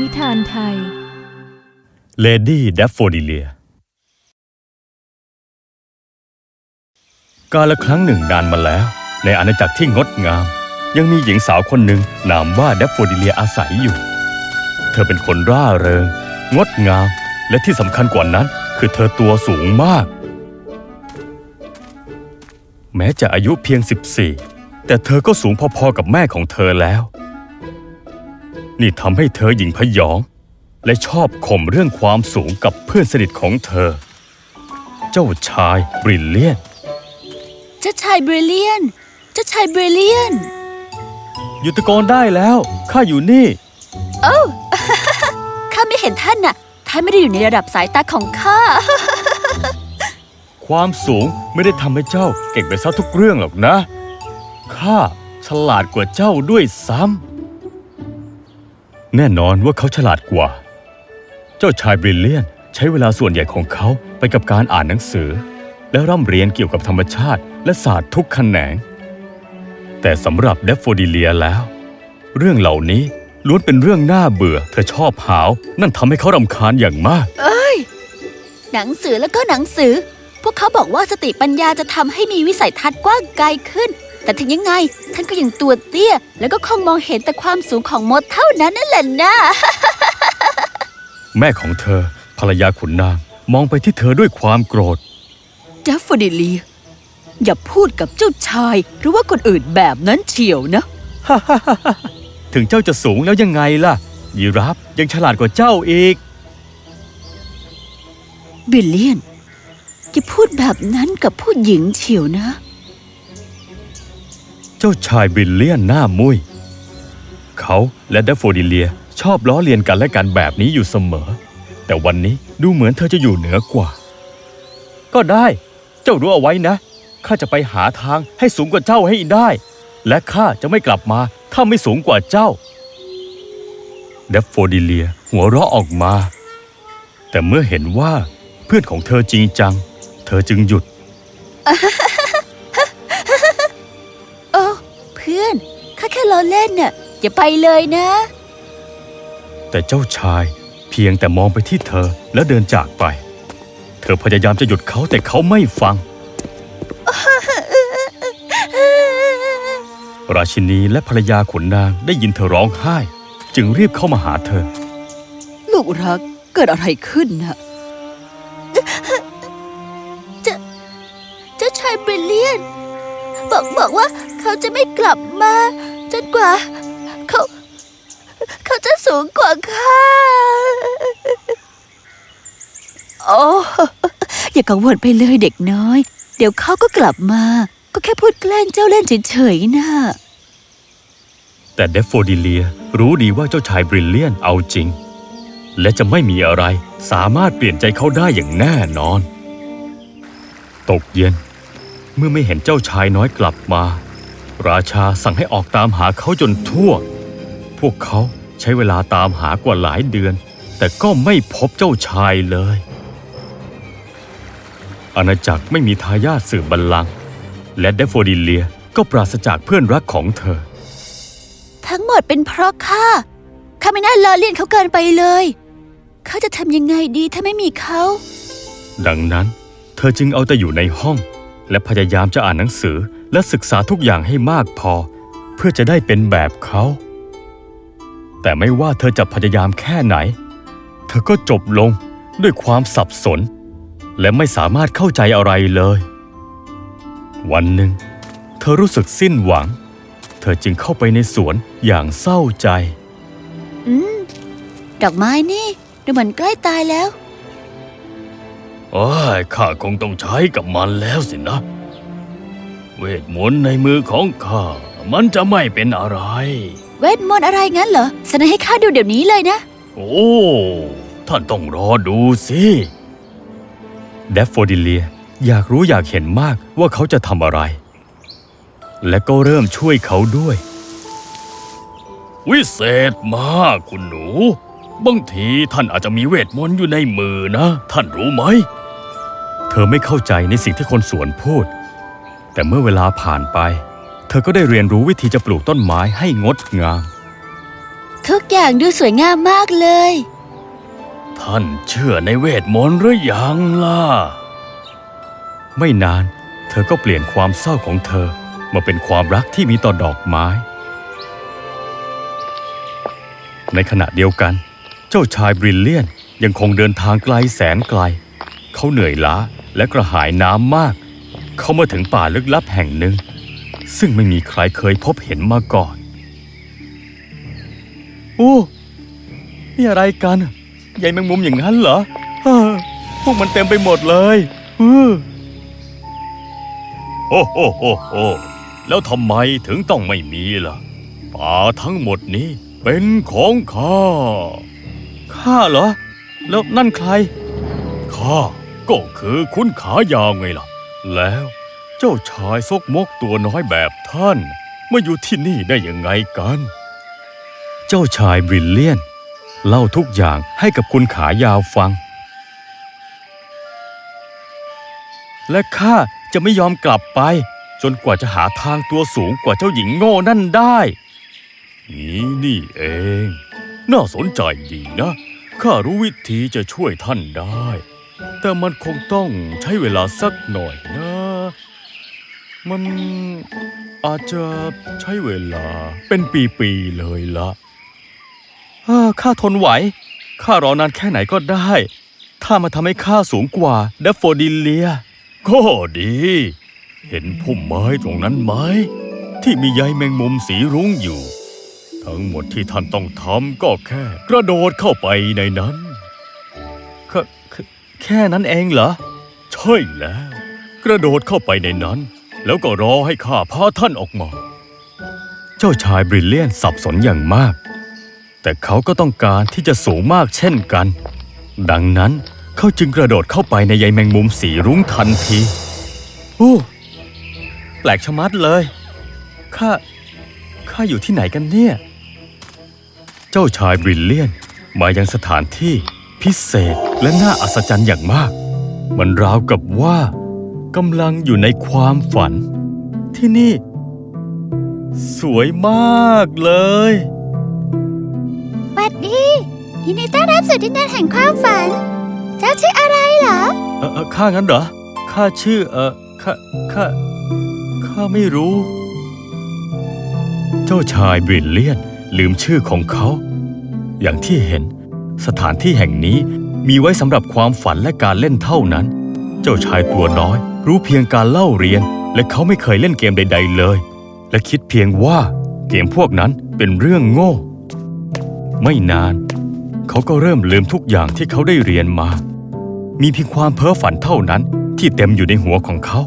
นิทานไทย เลดี้แดฟโฟดิเลีย กาลครั้งหนึ่งนานมาแล้ว ในอาณาจักรที่งดงาม ยังมีหญิงสาวคนหนึ่งนามว่าแดฟโฟดิเลียอาศัยอยู่ เธอเป็นคนร่าเริง งดงาม และที่สำคัญกว่านั้น คือเธอตัวสูงมาก แม้จะอายุเพียง 14 แต่เธอก็สูงพอๆกับแม่ของเธอแล้ว นี่ทำให้เธอหญิงพยอง และชอบข่มเรื่องความสูงกับเพื่อนสนิทของเธอ เจ้าชายบริลเลียน เจ้าชายบริเลียน เจ้าชายบริเลียนหยุดตะโกนได้แล้ว ข้าอยู่นี่ข้าไม่เห็นท่านน่ะ ท่านไม่ได้อยู่ในระดับสายตาของข้า ความสูงไม่ได้ทำให้เจ้าเก่งไปซะทุกเรื่องหรอกนะ ข้าฉลาดกว่าเจ้าด้วยซ้ำ แน่นอนว่าเขาฉลาดกว่า เจ้าชายบริลเลียนใช้เวลาส่วนใหญ่ของเขาไปกับการอ่านหนังสือ และร่ำเรียนเกี่ยวกับธรรมชาติและศาสตร์ทุกแขนง แต่สำหรับเดฟโฟดิเลียแล้ว เรื่องเหล่านี้ล้วนเป็นเรื่องน่าเบื่อ เธอชอบหาว นั่นทำให้เขารำคาญอย่างมาก เอ้ย หนังสือแล้วก็หนังสือ พวกเขาบอกว่าสติปัญญาจะทำให้มีวิสัยทัศน์กว้างไกลขึ้น แต่ถึงยังไง ท่านก็ยังตัวเตี้ย แล้วก็คงมองเห็นแต่ความสูงของมดเท่านั้นนั่นแหละนะ แม่ของเธอ ภรรยาขุนนาง มองไปที่เธอด้วยความโกรธเดฟฟดิเลียอย่าพูดกับเจ้าชาย หรือว่าคนอื่นแบบนั้นเฉียวนะ ถึงเจ้าจะสูงแล้วยังไงล่ะ ยีราฟยังฉลาดกว่าเจ้าอีก บริลเลียนอย่าพูดแบบนั้นกับผู้หญิงเชียวนะ เจ้าชายบริลเลียนหน้ามุ่ยเขาและแดฟโฟดิเลียชอบล้อเลียนกันและกันแบบนี้อยู่เสมอ แต่วันนี้ดูเหมือนเธอจะอยู่เหนือกว่า ก็ได้ เจ้ารู้เอาไว้นะ ข้าจะไปหาทางให้สูงกว่าเจ้าให้ได้ และข้าจะไม่กลับมาถ้าไม่สูงกว่าเจ้าเดฟโฟดิเลียหัวเราะออกมา แต่เมื่อเห็นว่าเพื่อนของเธอจริงจัง เธอจึงหยุด แค่ล้อเล่นน่ะอย่าไปเลยนะ แต่เจ้าชายเพียงแต่มองไปที่เธอแล้วเดินจากไป เธอพยายามจะหยุดเขาแต่เขาไม่ฟัง ราชินีและภรรยาขุนนางได้ยินเธอร้องไห้ จึงรีบเข้ามาหาเธอ ลูกรักเกิดอะไรขึ้นนะจะเจ้าชายบริลเลียน บอกบอกว่าเขาจะไม่กลับมา จนกว่า เขา เขาจะสูงกว่าข้า โอ้อย่ากังวลไปเลยเด็กน้อย เดี๋ยวเขาก็กลับมา ก็แค่พูดแกล้งเจ้าเล่นเฉยๆนะแต่เดฟโฟดิเลียรู้ดีว่าเจ้าชายบริลเลียนเอาจริง และจะไม่มีอะไรสามารถเปลี่ยนใจเขาได้อย่างแน่นอน ตกเย็น เมื่อไม่เห็นเจ้าชายน้อยกลับมา ราชาสั่งให้ออกตามหาเขาจนทั่ว พวกเขาใช้เวลาตามหากว่าหลายเดือน แต่ก็ไม่พบเจ้าชายเลย อาณาจักรไม่มีทายาทสืบบัลลังก์และเดฟโฟดิเลียก็ปราศจากเพื่อนรักของเธอ ทั้งหมดเป็นเพราะข้าข้าไม่น่าล้อเลียนเขาเกินไปเลยเขาจะทำยังไงดีถ้าไม่มีเขา ดังนั้น เธอจึงเอาแต่อยู่ในห้อง และพยายามจะอ่านหนังสือ และศึกษาทุกอย่างให้มากพอ เพื่อจะได้เป็นแบบเขา แต่ไม่ว่าเธอจะพยายามแค่ไหน เธอก็จบลงด้วยความสับสน และไม่สามารถเข้าใจอะไรเลย วันหนึ่ง เธอรู้สึกสิ้นหวัง เธอจึงเข้าไปในสวนอย่างเศร้าใจ อืม ดอกไม้นี่ดูเหมือนใกล้ตายแล้วโอ้ยข้าคงต้องใช้กับมันแล้วสินะ เวทมนต์ในมือของข้า มันจะไม่เป็นอะไร เวทมนต์อะไรงั้นเหรอเสนอให้ข้าดูเดี๋ยวนี้เลยนะ โอ้ ท่านต้องรอดูสิเดฟโฟดิเลียอยากรู้อยากเห็นมากว่าเขาจะทำอะไร และก็เริ่มช่วยเขาด้วย วิเศษมากคุณหนู บางทีท่านอาจจะมีเวทมนต์อยู่ในมือนะ ท่านรู้ไหม เธอไม่เข้าใจในสิ่งที่คนสวนพูด แต่เมื่อเวลาผ่านไป เธอก็ได้เรียนรู้วิธีจะปลูกต้นไม้ให้งดงาม ทุกอย่างดูสวยงามมากเลย ท่านเชื่อในเวทมนต์หรือยังล่ะ ไม่นาน เธอก็เปลี่ยนความเศร้าของเธอมาเป็นความรักที่มีต่อดอกไม้ ในขณะเดียวกัน เจ้าชายบริลเลียนยังคงเดินทางไกลแสนไกล เขาเหนื่อยล้าและกระหายน้ำมาก เขามาถึงป่าลึกลับแห่งหนึ่ง ซึ่งไม่มีใครเคยพบเห็นมาก่อน โอ้นี่อะไรกันใยแมงมุมอย่างนั้นเหรออพวกมันเต็มไปหมดเลยเออโอ้โหโอ้โหแล้วทำไมถึงต้องไม่มีล่ะ ป่าทั้งหมดนี้เป็นของข้า ข้าเหรอ แล้วนั่นใคร ข้าก็คือคุณขายาวไงล่ะ แล้ว เจ้าชายซกมกตัวน้อยแบบท่านมาอยู่ที่นี่ได้ยังไงกัน เจ้าชายบริลเลียน เล่าทุกอย่างให้กับคุณขายาวฟัง และข้าจะไม่ยอมกลับไป จนกว่าจะหาทางตัวสูงกว่าเจ้าหญิงโง่นั่นได้ นี่นี่เอง น่าสนใจดีนะ ข้ารู้วิธีจะช่วยท่านได้ แต่มันคงต้องใช้เวลาสักหน่อยนะ มันอาจจะใช้เวลาเป็นปีๆเลยละเออข้าทนไหว ข้ารอนานแค่ไหนก็ได้ ถ้ามาทำให้ข้าสูงกว่าเดฟโฟดิเลีย ก็ดี เห็นพุ่มไม้ตรงนั้นไหม ที่มีใยแมงมุมสีรุ้งอยู่ ทั้งหมดที่ท่านต้องทำก็แค่ กระโดดเข้าไปในนั้น แค่แค่นั้นเองเหรอ ใช่แล้ว กระโดดเข้าไปในนั้น แล้วก็รอให้ข้าพาท่านออกมา เจ้าชายบริลเลียนสับสนอย่างมาก แต่เขาก็ต้องการที่จะสูงมากเช่นกัน ดังนั้นเขาจึงกระโดดเข้าไปในใยแมงมุมสีรุ้งทันทีโอ้แปลกชะมัดเลย ข้า ข้าอยู่ที่ไหนกันเนี่ย เจ้าชายบริลเลียนมายังสถานที่ พิเศษและน่าอัศจรรย์อย่างมาก มันราวกับว่ากำลังอยู่ในความฝัน ที่นี่ สวยมากเลยบัดดียินดีต้อนรับสู่ดินแดนแห่งความฝัน เจ้าชื่ออะไรเหรอ เออเออข้างั้นเหรอ ข้าชื่อ เออข้า ข้า ข้าไม่รู้ เจ้าชายบริลเลียนลืมชื่อของเขา อย่างที่เห็น สถานที่แห่งนี้มีไว้สำหรับความฝันและการเล่นเท่านั้น เจ้าชายตัวน้อย รู้เพียงการเล่าเรียน และเขาไม่เคยเล่นเกมใด ๆ เลย และคิดเพียงว่าเกมพวกนั้นเป็นเรื่องโง่ ไม่นาน เขาก็เริ่มลืมทุกอย่างที่เขาได้เรียนมา มีเพียงความเพ้อฝันเท่านั้นที่เต็มอยู่ในหัวของเขา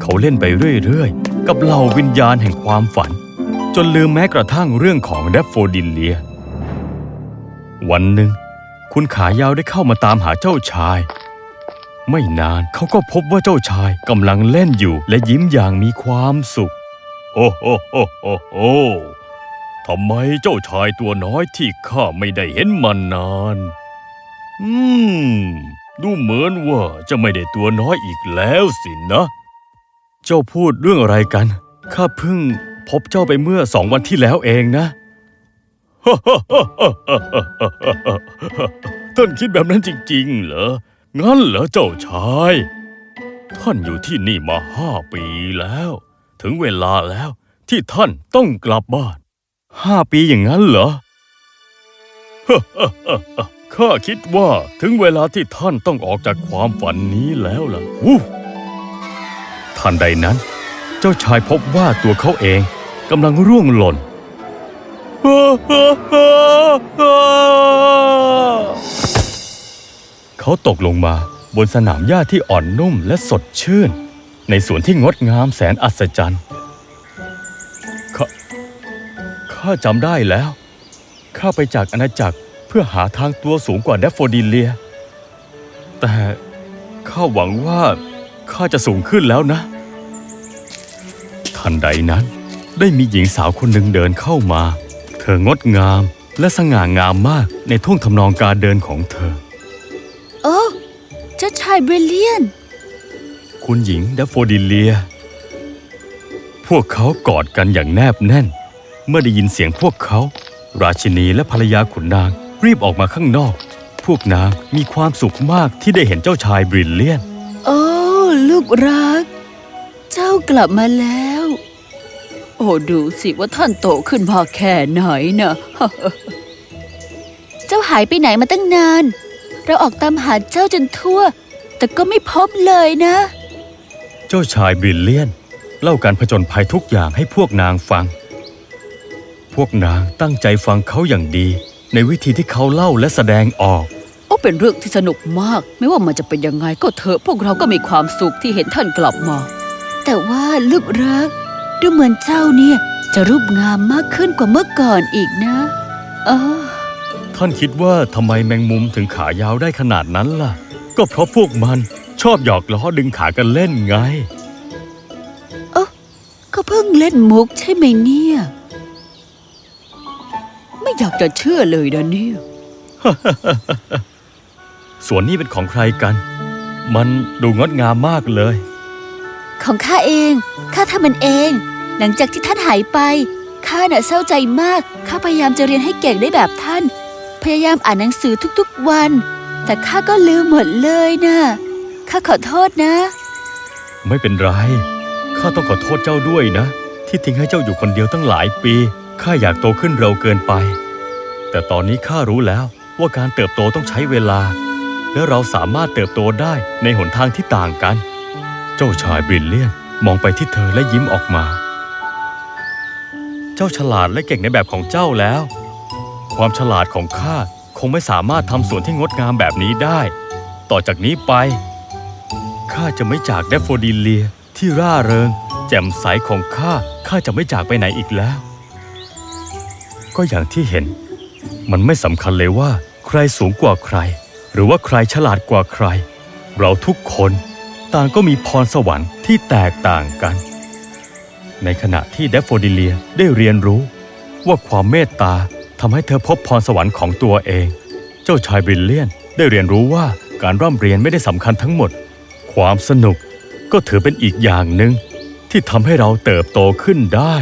เขาเล่นไปเรื่อยๆ กับเหล่าวิญญาณแห่งความฝัน จนลืมแม้กระทั่งเรื่องของเดฟโฟดิลเลีย วันหนึ่ง คุณขายาวได้เข้ามาตามหาเจ้าชาย ไม่นานเขาก็พบว่าเจ้าชายกำลังเล่นอยู่และยิ้มอย่างมีความสุข โอ้โหโอโหโอทำไมเจ้าชายตัวน้อยที่ข้าไม่ได้เห็นมานาน อืม ดูเหมือนว่าจะไม่ได้ตัวน้อยอีกแล้วสินะ เจ้าพูดเรื่องอะไรกัน ข้าเพิ่งพบเจ้าไปเมื่อสองวันที่แล้วเองนะ ท่านคิดแบบนั้นจริง ๆ เหรอ งั้นเหรอเจ้าชาย ท่านอยู่ที่นี่มาห้าปีแล้ว ถึงเวลาแล้วที่ท่านต้องกลับบ้าน ห้าปีอย่างนั้นเหรอ ข้าคิดว่าถึงเวลาที่ท่านต้องออกจากความฝันนี้แล้วล่ะวู้ทันใดนั้น เจ้าชายพบว่าตัวเขาเองกำลังร่วงหล่น เขาตกลงมาบนสนามหญ้าที่อ่อนนุ่มและสดชื่น ในสวนที่งดงามแสนอัศจรรย์ข้าข้าจำได้แล้ว ข้าไปจากอาณาจักรเพื่อหาทางตัวสูงกว่าแดฟโฟดิเลีย แต่ข้าหวังว่าข้าจะสูงขึ้นแล้วนะ ทันใดนั้นได้มีหญิงสาวคนหนึ่งเดินเข้ามา ธองดงามและสง่างามมากในท่วงทำนองการเดินของเธอ โอ้เจ้าชายบริลเลียน คุณหญิงแดฟโฟดิเลีย พวกเขากอดกันอย่างแนบแน่น เมื่อได้ยินเสียงพวกเขา ราชินีและภรรยาขุนนางรีบออกมาข้างนอก พวกนางมีความสุขมากที่ได้เห็นเจ้าชายบริลเลียน โอ้ ลูกรัก เจ้ากลับมาแล้ว โอ้ดูสิว่าท่านโตขึ้นมาแค่ไหนนะเจ้าหายไปไหนมาตั้งนาน เราออกตามหาเจ้าจนทั่ว แต่ก็ไม่พบเลยนะ เจ้าชายบริลเลียน เล่าการผจญภัยทุกอย่างให้พวกนางฟัง พวกนางตั้งใจฟังเขาอย่างดี ในวิธีที่เขาเล่าและแสดงออกโอ้เป็นเรื่องที่สนุกมาก ไม่ว่ามันจะเป็นยังไงก็เถอะพวกเราก็มีความสุขที่เห็นท่านกลับมา แต่ว่าลูกรัก ดูเหมือนเจ้าเนี่ยจะรูปงามมากขึ้นกว่าเมื่อก่อนอีกนะเออท่านคิดว่าทำไมแมงมุมถึงขายาวได้ขนาดนั้นล่ะ ก็เพราะพวกมันชอบหยอกล้อดึงขากันเล่นไงก็เพิ่งเล่นมุกใช่ไหมเนี่ย ไม่อยากจะเชื่อเลยนะเนี่ย ส่วนนี้เป็นของใครกัน มันดูงดงามมากเลย ของข้าเอง ข้าทำมันเอง หลังจากที่ท่านหายไป ข้าน่ะเศร้าใจมาก ข้าพยายามจะเรียนให้เก่งได้แบบท่าน พยายามอ่านหนังสือทุกๆวัน แต่ข้าก็ลืมหมดเลยนะ ข้าขอโทษนะ ไม่เป็นไร ข้าต้องขอโทษเจ้าด้วยนะ ที่ทิ้งให้เจ้าอยู่คนเดียวตั้งหลายปี ข้าอยากโตขึ้นเร็วเกินไป แต่ตอนนี้ข้ารู้แล้วว่าการเติบโตต้องใช้เวลา และเราสามารถเติบโตได้ในหนทางที่ต่างกัน เจ้าชายบริลเลียนมองไปที่เธอและยิ้มออกมา เจ้าฉลาดและเก่งในแบบของเจ้าแล้ว ความฉลาดของข้าคงไม่สามารถทำสวนที่งดงามแบบนี้ได้ ต่อจากนี้ไป ข้าจะไม่จากแดฟโฟดิเลียที่ร่าเริง แจ่มใสของข้า ข้าจะไม่จากไปไหนอีกแล้ว ก็อย่างที่เห็น มันไม่สำคัญเลยว่า ใครสูงกว่าใคร หรือว่าใครฉลาดกว่าใคร เราทุกคน ต่างก็มีพรสวรรค์ที่แตกต่างกัน ในขณะที่เดฟโฟดิเลียได้เรียนรู้ ว่าความเมตตาทำให้เธอพบพรสวรรค์ของตัวเอง เจ้าชายบริลเลียนได้เรียนรู้ว่าการร่ำเรียนไม่ได้สำคัญทั้งหมด ความสนุกก็ถือเป็นอีกอย่างหนึ่งที่ทำให้เราเติบโตขึ้นได้